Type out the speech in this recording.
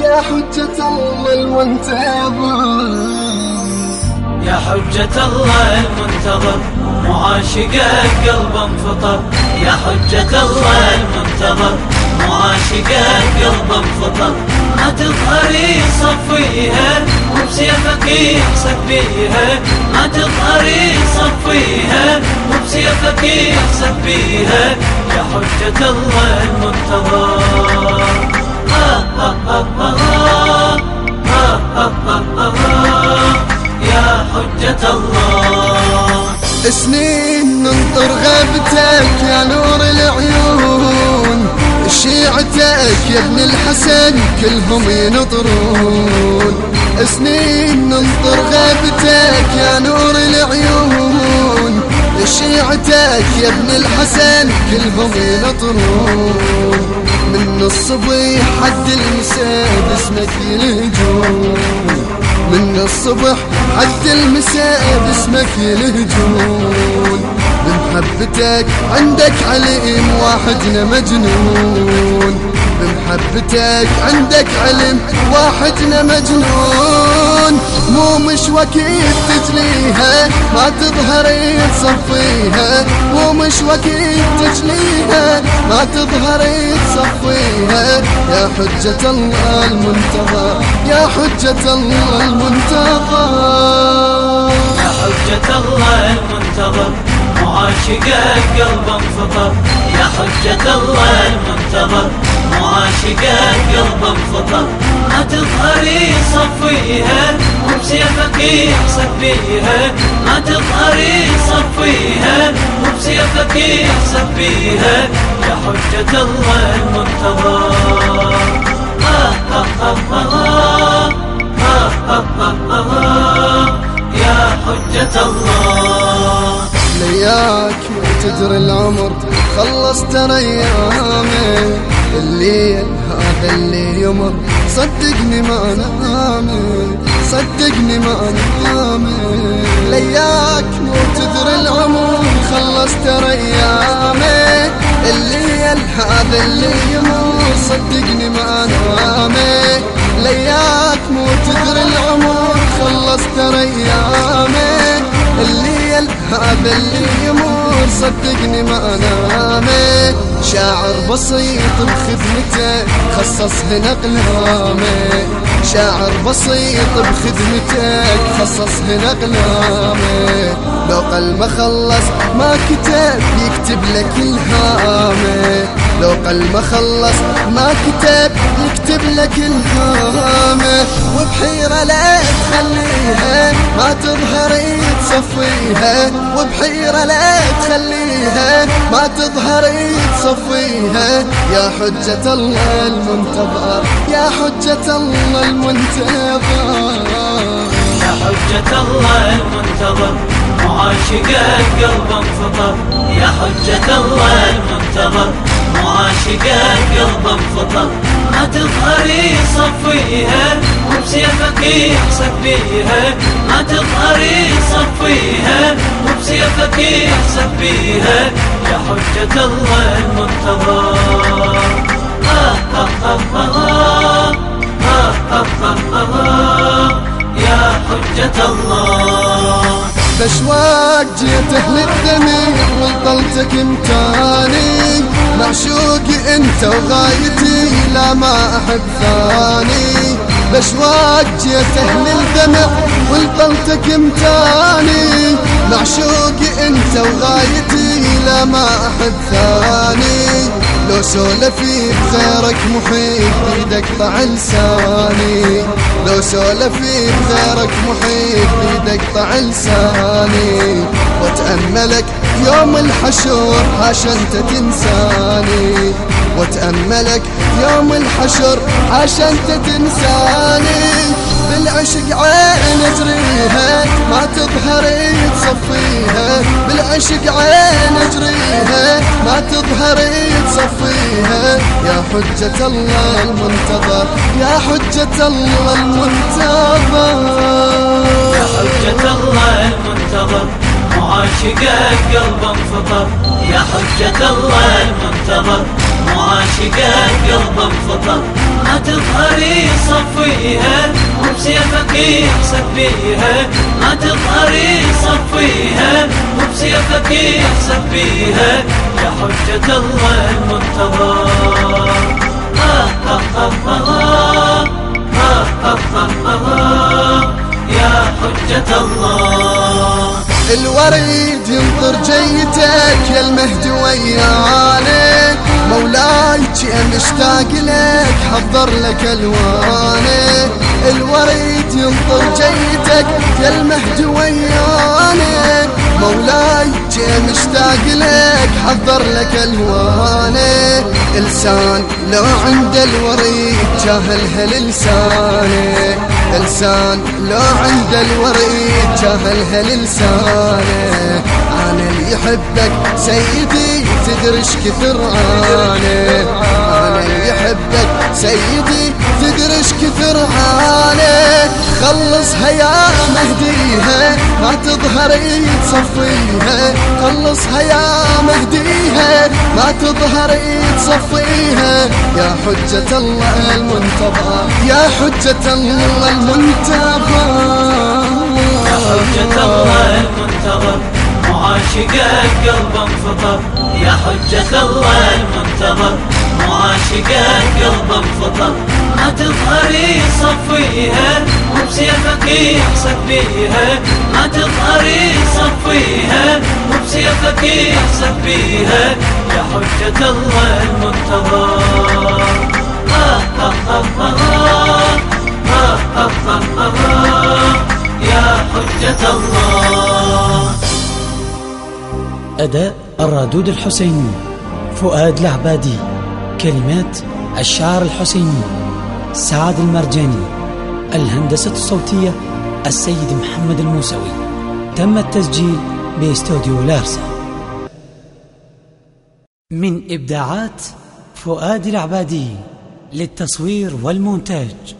يا حجة الله المنتظر. يا حجة الله المنتظر معاشقك قلب انفطر يا حجة الله المنتظر معاشقك قلب انفطر ما تظهري صفيها وبسيفك يحسب بيها ما تظهري صفيها وبسيفك يحسب بيها يا حجة الله المنتظر. يا حجة الله. سنين ننطر غيبتك يا نور العيون. شيعتك يا ابن الحسن كلهم ينطرون. سنين ننطر غيبتك يا نور العيون. شيعتك يا ابن الحسن كلهم ينطرون. من الصبح حد المساء باسمك يلهجون من الصبح حتى المساء باسمك يلهجون بمحبتك عندك علم واحدنا مجنون. بمحبتك عندك علم واحدنا مجنون. مو مش وكيد تجليها ما تظهري تصفيها. مو مش وكيد تجليها ما تظهري تصفيها. يا حجة الله المنتظر يا حجة الله المنتظر. يا حجة الله المنتظر. معاشقك قلب انفطر يا حجة الله المنتظر معاشقك قلب انفطر ما تظهري صفيها وبسيفك يحسب بيها ما تظهري صفيها وبسيفك يحسب بيها يا حجة الله المنتظر آه آه آه آه آه آه آه آه يا حجة الله لياك تدري العمر خلصت أيامي. الليل هذا اللي يمر. صدقني ما نامي صدقني ما نامي. لياك تدري العمر خلصت أيامي. الليل هذا اللي يمر. صدقني ما نامي. لياك مو تدري العمر خلصت أيامي. هذا اللي يمر صدقني ما نامي شاعر بسيط بخدمته خصص هنا قلامي شاعر بسيط بخدمتك خصص هنا قلامي لو قل ما خلص ما كتب يكتب لك الهامي لو قل ما خلص ما كتب يكتب لك الهامة. وبحيرة لا تخليها ما تظهري تصفيها. وبحيرة لا تخليها ما تظهري تصفيها. يا حجة الله المنتظر يا حجة الله المنتظر. يا حجة الله المنتظر. معاشقك قلب انفطر يا حجة الله المنتظر معاشقك قلب انفطر ما تظهري صفيها وبسيفك يحسب بيها ما تظهري صفيها وبسيفك يحسب بيها يا حجة الله المنتظر آه آه آه آه آه آه آه آه يا حجة الله بشواق جيت أهل الدمع وطلتك امتاني. معشوقي أنت وغايتي لا ما احب ثاني. باشواق جيت أهل الدمع وطلتك امتاني. معشوقي أنت وغايتي لا ما احب ثاني. لو سولفي بغيرك محب بيدك قطع لساني لو سولفي بغيرك محب بيدك قطع لساني واتأملك يوم الحشر حاشا انت تنساني واتأملك يوم الحشر حاشا انت تنساني بالعشق عين اجريها ما تظهري تصفيها. بالعشق عين اجريها ما تظهري تصفيها. يا حجة الله المنتظر يا حجة الله المنتظر. يا حجة الله المنتظر معاشقك قلب انفطر. يا حجة الله المنتظر. معاشقك قلب انفطر ما تظهري صفيها وبسيفك يحسب بيها ما تظهري صفيها وبسيفك يحسب بيها يا حجة الله المنتظر. يا حجة الله. الوريد مشتاق لك حضر لك الواني الوريد ينطر جيتك المهدي ويانا. مولاي جي مشتاق لك حضر لك الواني لسان لو عند الوريد جاهل هاللساني لسان لو عند الوريد جاهل هاللساني أنا اللي يحبك سيدي تدري إيش كثر أنا. أنا يحبك سيدي تدري إيش كثر أنا. خلصها يا مهديها ما تظهري تصفيها. خلصها يا مهديها ما تظهري تصفيها. يا حجة الله المنتظر يا حجة الله المنتظر. يا حجة الله المنتظر معاشقك قلب انفطر يا حجة الله المنتظر معاشقة قلب انفطر ما تظهري صفيها وبسيفك يحسب بيها. ما تظهري صفيها وبسيفك يحسب بيها. يا حجة الله المنتظر آه آه آه آه آه آه آه يا حجة الله أداء الرادود الحسيني فؤاد العبادي كلمات الشاعر الحسيني سعد المرجاني الهندسة الصوتية السيد محمد الموسوي. تم التسجيل بإستوديو لارسا. من إبداعات فؤاد العبادي للتصوير والمونتاج.